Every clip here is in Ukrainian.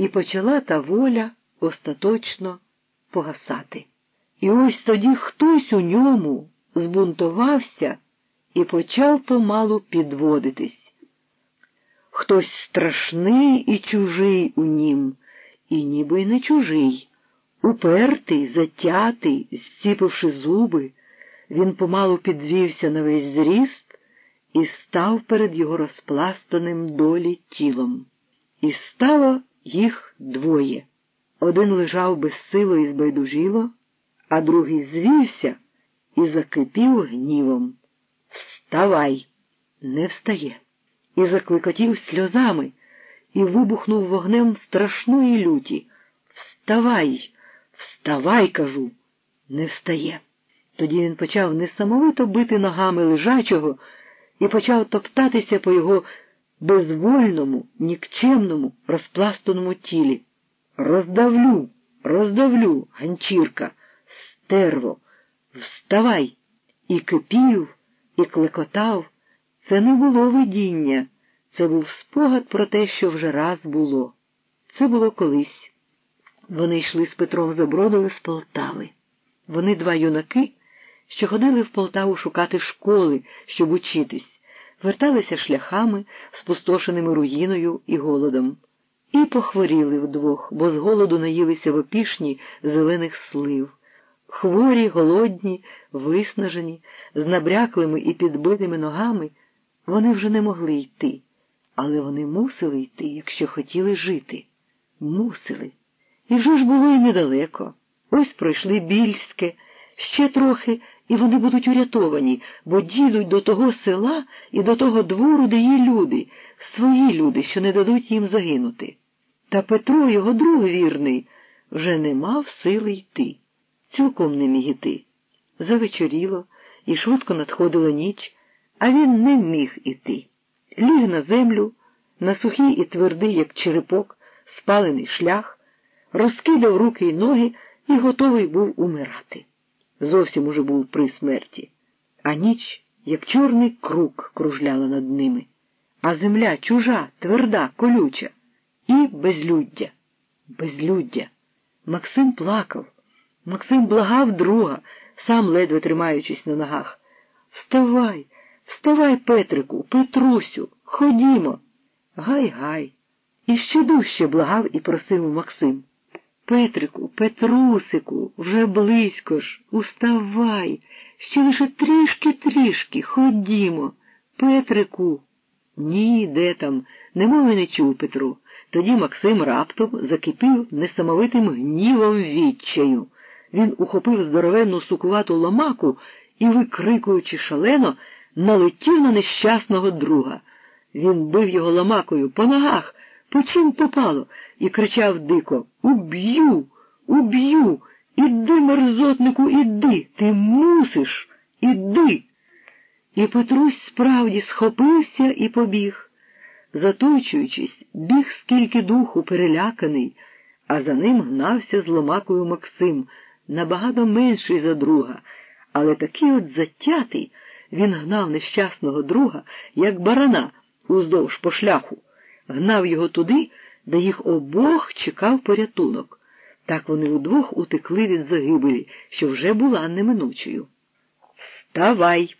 і почала та воля остаточно погасати. І ось тоді хтось у ньому збунтувався і почав помалу підводитись. Хтось страшний і чужий у нім, і ніби й не чужий, упертий, затятий, зціпивши зуби, він помалу підвівся на весь зріст і став перед його розпластаним долі тілом. І стало їх двоє. Один лежав безсило і збайдужіло, а другий звівся і закипів гнівом. Вставай, не встає. І закликотів сльозами і вибухнув вогнем страшної люті. Вставай, вставай, кажу, не встає. Тоді він почав несамовито бити ногами лежачого і почав топтатися по його безвольному, нікчемному, розпластаному тілі. Роздавлю, роздавлю, ганчірка, стерво, вставай. І кипів, і клекотав. Це не було видіння, це був спогад про те, що вже раз було. Це було колись. Вони йшли з Петром Забродою з Полтави. Вони два юнаки, що ходили в Полтаву шукати школи, щоб учитись, верталися шляхами, спустошеними руїною і голодом, і похворіли вдвох, бо з голоду наїлися в опішні зелених слив. Хворі, голодні, виснажені, з набряклими і підбитими ногами, вони вже не могли йти, але вони мусили йти, якщо хотіли жити. Мусили. І вже ж було і недалеко. Ось пройшли більське, ще трохи, і вони будуть урятовані, бо дійдуть до того села і до того двору, де є люди, свої люди, що не дадуть їм загинути. Та Петро, його друг вірний, вже не мав сили йти цілком не міг іти. Завечоріло і швидко надходила ніч, а він не міг іти. Ліг на землю, на сухий і твердий, як черепок, спалений шлях, розкидав руки й ноги і готовий був умирати. Зовсім уже був при смерті, а ніч, як чорний круг, кружляла над ними, а земля чужа, тверда, колюча і безлюддя. Безлюддя. Максим плакав. Максим благав друга, сам ледве тримаючись на ногах. Вставай, вставай, Петрику, Петрусю, ходімо. Гай, гай. І ще дужче благав і просив Максим. Петрику, Петрусику, вже близько ж, уставай, ще лише трішки-трішки, ходімо. Петрику. Ні, де там, немови не чув Петру. Тоді Максим раптом закипів несамовитим гнівом відчаю. Він ухопив здоровенну сукувату ломаку і, викрикуючи шалено, налетів на нещасного друга. Він бив його ломакою по ногах, по чим попало, і кричав дико Уб'ю, уб'ю, іди, мерзотнику, іди, ти мусиш, іди. І Петрусь справді схопився і побіг. Заточуючись, біг скільки духу переляканий, а за ним гнався з ломакою Максим набагато менший за друга, але такий от затятий він гнав нещасного друга, як барана уздовж по шляху, гнав його туди, де їх обох чекав порятунок. Так вони удвох утекли від загибелі, що вже була неминучою. Вставай!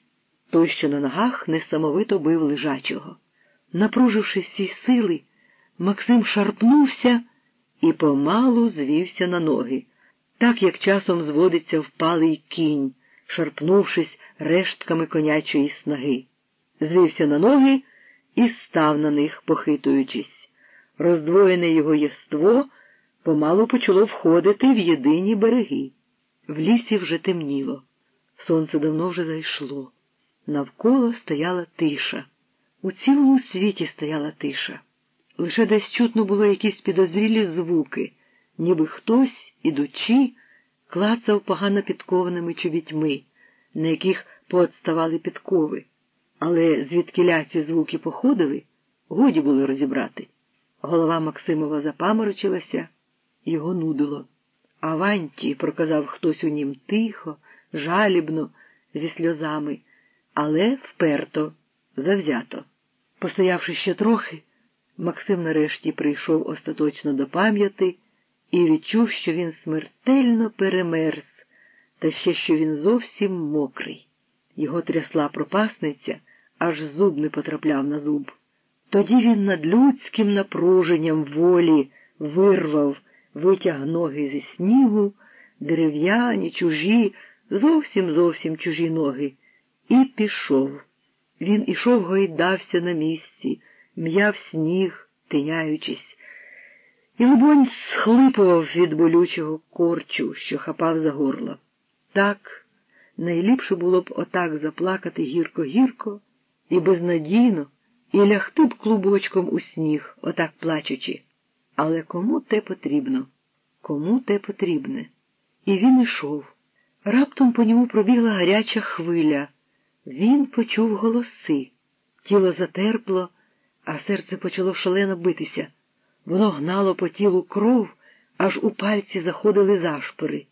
Той, що на ногах несамовито бив лежачого. Напруживши всі сили, Максим шарпнувся і помалу звівся на ноги так як часом зводиться впалий кінь, шарпнувшись рештками конячої снаги. Звівся на ноги і став на них, похитуючись. Роздвоєне його єство помалу почало входити в єдині береги. В лісі вже темніло. Сонце давно вже зайшло. Навколо стояла тиша. У цілому світі стояла тиша. Лише десь чутно було якісь підозрілі звуки ніби хтось, ідучи, клацав погано підкованими чобітьми, на яких поотставали підкови, але звідки ці звуки походили, годі було розібрати. Голова Максимова запаморочилася, його нудило. Аванті, проказав хтось у нім тихо, жалібно, зі сльозами, але вперто, завзято. Постоявши ще трохи, Максим нарешті прийшов остаточно до пам'яти і відчув, що він смертельно перемерз, та ще що він зовсім мокрий. Його трясла пропасниця, аж зуб не потрапляв на зуб. Тоді він над людським напруженням волі вирвав, витяг ноги зі снігу, дерев'яні, чужі, зовсім зовсім чужі ноги, і пішов. Він ішов гойдався на місці, м'яв сніг, тиняючись, і, либонь, схлипував від болючого корчу, що хапав за горло. Так, найліпше було б отак заплакати гірко-гірко і безнадійно, і лягти б клубочком у сніг, отак плачучи. Але кому те потрібно? Кому те потрібне? І він ішов. Раптом по ньому пробігла гаряча хвиля. Він почув голоси. Тіло затерпло, а серце почало шалено битися. Воно гнало по тілу кров, аж у пальці заходили зашпори.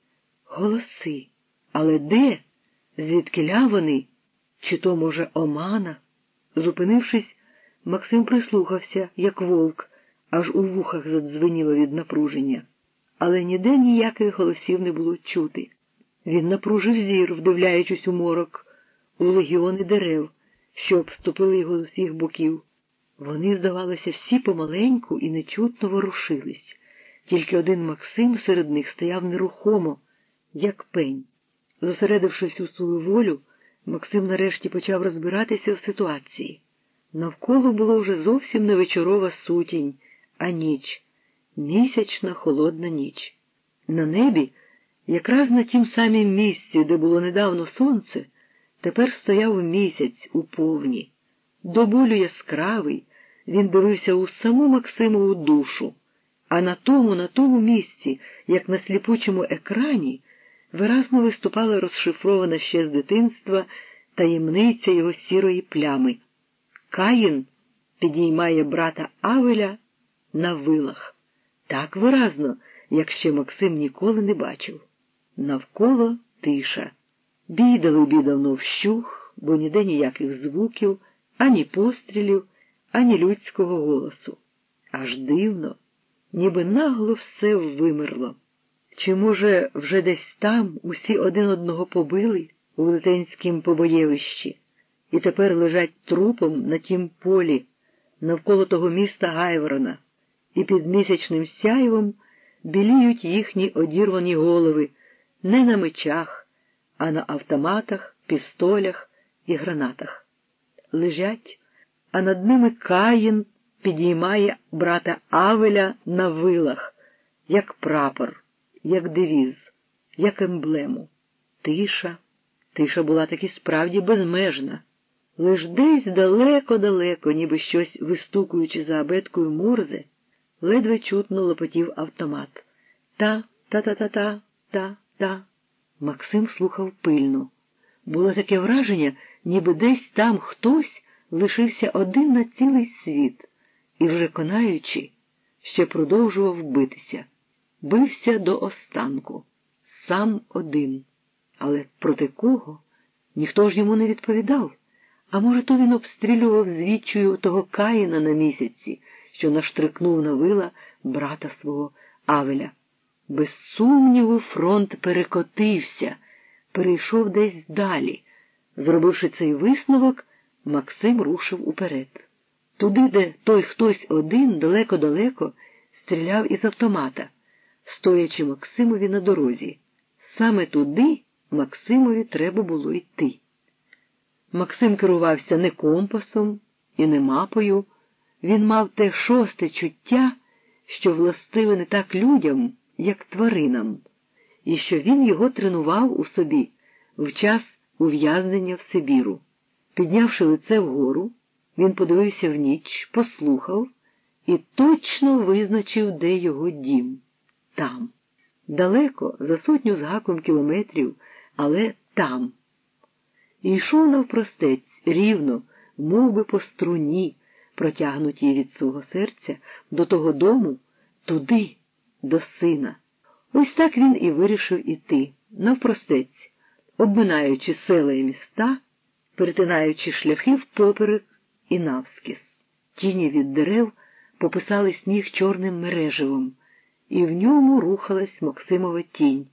Голоси. Але де? Звідкиля вони? Чи то, може, омана? Зупинившись, Максим прислухався, як вовк, аж у вухах задзвеніло від напруження. Але ніде ніяких голосів не було чути. Він напружив зір, вдивляючись у морок, у легіони дерев, що обступили його з усіх боків. Вони, здавалося, всі помаленьку і нечутно ворушились, тільки один Максим серед них стояв нерухомо, як пень. Зосередившись у свою волю, Максим нарешті почав розбиратися в ситуації. Навколо було вже зовсім не вечорова сутінь, а ніч, місячна холодна ніч. На небі, якраз на тім самім місці, де було недавно сонце, тепер стояв місяць у повні. До болю яскравий, він дивився у саму Максимову душу, а на тому, на тому місці, як на сліпучому екрані, виразно виступала розшифрована ще з дитинства таємниця його сірої плями. Каїн підіймає брата Авеля на вилах. Так виразно, як ще Максим ніколи не бачив. Навколо тиша. Бій далебі давно вщух, бо ніде ніяких звуків, ані пострілів, ані людського голосу. Аж дивно, ніби нагло все вимерло. Чи, може, вже десь там усі один одного побили у велетенськім побоєвищі, і тепер лежать трупом на тім полі, навколо того міста Гайворона, і під місячним сяйвом біліють їхні одірвані голови не на мечах, а на автоматах, пістолях і гранатах. Лежать, а над ними Каїн підіймає брата Авеля на вилах, як прапор як девіз, як емблему. Тиша, тиша була таки справді безмежна. Лиш десь далеко-далеко, ніби щось вистукуючи за абеткою мурзи, ледве чутно лопотів автомат. Та, та-та-та-та, та-та. Максим слухав пильно. Було таке враження, ніби десь там хтось лишився один на цілий світ і, вже конаючи, ще продовжував битися бився до останку, сам один. Але проти кого? Ніхто ж йому не відповідав. А може, то він обстрілював звідчою того Каїна на місяці, що наштрикнув на вила брата свого Авеля. Без сумніву, фронт перекотився, перейшов десь далі. Зробивши цей висновок, Максим рушив уперед. Туди, де той хтось один далеко-далеко стріляв із автомата стоячи Максимові на дорозі. Саме туди Максимові треба було йти. Максим керувався не компасом і не мапою, він мав те шосте чуття, що властиве не так людям, як тваринам, і що він його тренував у собі в час ув'язнення в Сибіру. Піднявши лице вгору, він подивився в ніч, послухав і точно визначив, де його дім там. Далеко, за сотню з гаком кілометрів, але там. І йшов навпростець рівно, мов би по струні, протягнутій від свого серця до того дому, туди, до сина. Ось так він і вирішив іти, навпростець, обминаючи села і міста, перетинаючи шляхи впоперек і навскіз. Тіні від дерев пописали сніг чорним мереживом, і в ньому рухалась Максимова тінь.